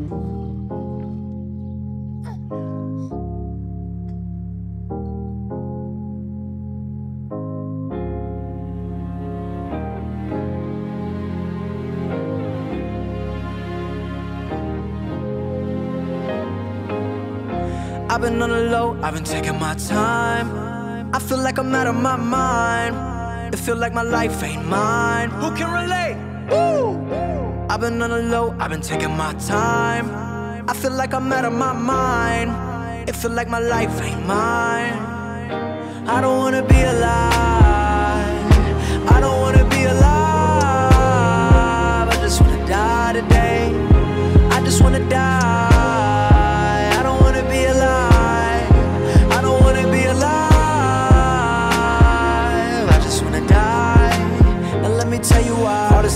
Mm-hmm. I've been on the low, I've been taking my time. I feel like I'm out of my mind. It feel like my life ain't mine. Who can relate? Woo! I've been on the low, I've been taking my time. I feel like I'm out of my mind. It feel like my life ain't mine. I don't wanna be alive. I don't wanna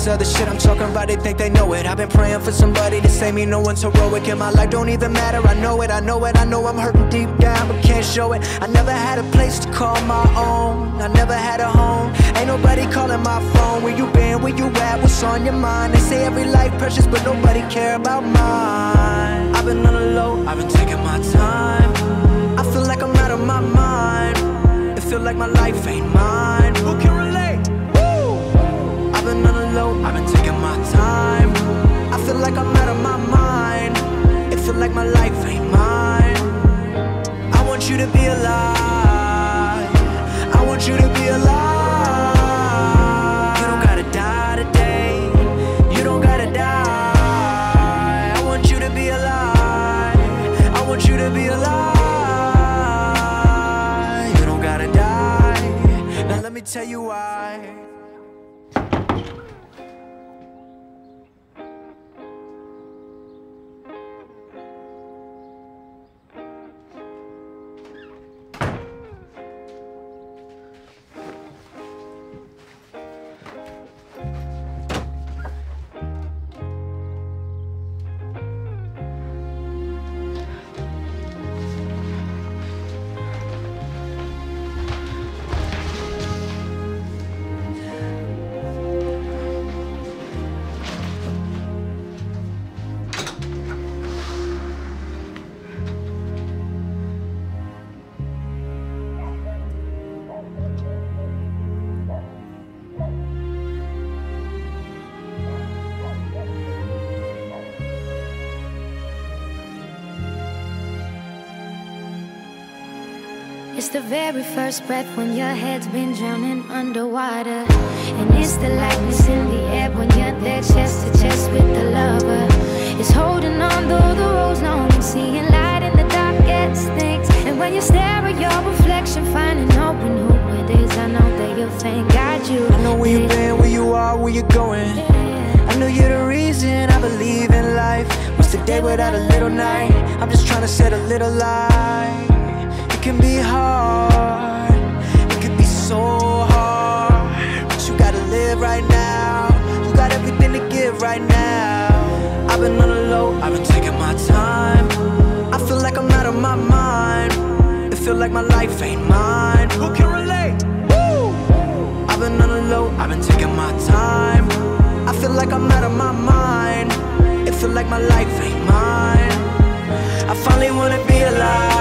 this other shit I'm talking about, they think they know it. I've been praying for somebody to save me. No one's heroic in my life, don't even matter. I know it, I know it, I know I'm hurting deep down, but can't show it. I never had a place to call my own. I never had a home. Ain't nobody calling my phone. Where you been? Where you at? What's on your mind? They say every life precious, but nobody care about mine. I've been on the low, I've been taking my time. I feel like I'm out of my mind. It feel like my life ain't mine. I've been taking my time. I feel like I'm out of my mind. It feel like my life ain't mine. I want you to be alive. I want you to be alive. You don't gotta die today. You don't gotta die. I want you to be alive. I want you to be alive. You don't gotta die. Now let me tell you why. It's the very first breath when your head's been drowning underwater. And it's the lightness in the air when you're there chest to chest with the lover. It's holding on though the road's long and seeing light in the darkest things. And when you stare at your reflection, finding knowing who it is, I know that you'll thank God you. I know where you've been, where you are, where you're going. I know you're the reason I believe in life. What's the day without a little night? I'm just trying to set a little light. Feel like my life ain't mine. Who can relate? Woo! I've been on the low, I've been taking my time. I feel like I'm out of my mind. It feel like my life ain't mine. I finally wanna be alive.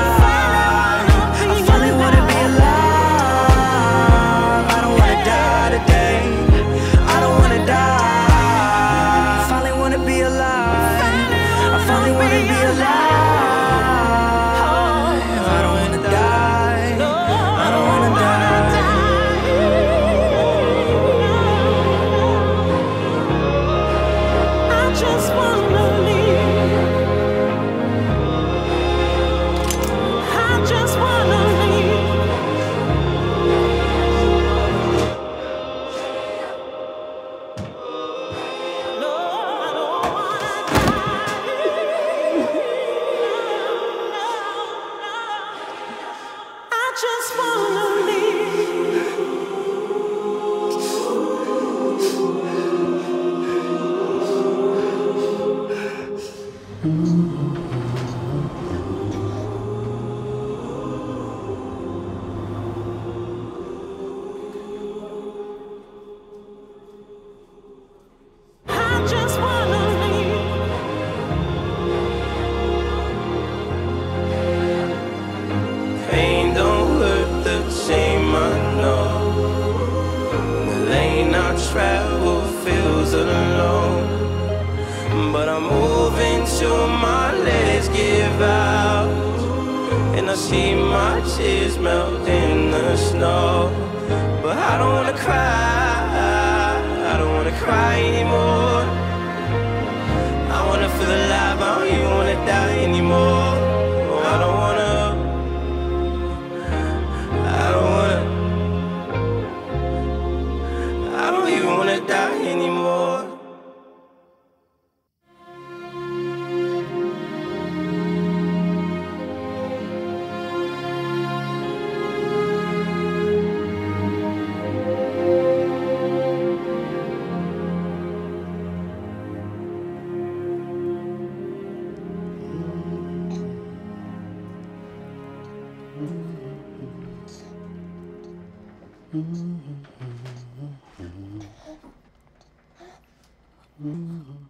My legs give out. And I see my tears melt in the snow. But I don't wanna cry, I don't wanna cry anymore. Mm-hmm. mm-hmm. mm-hmm. mm-hmm.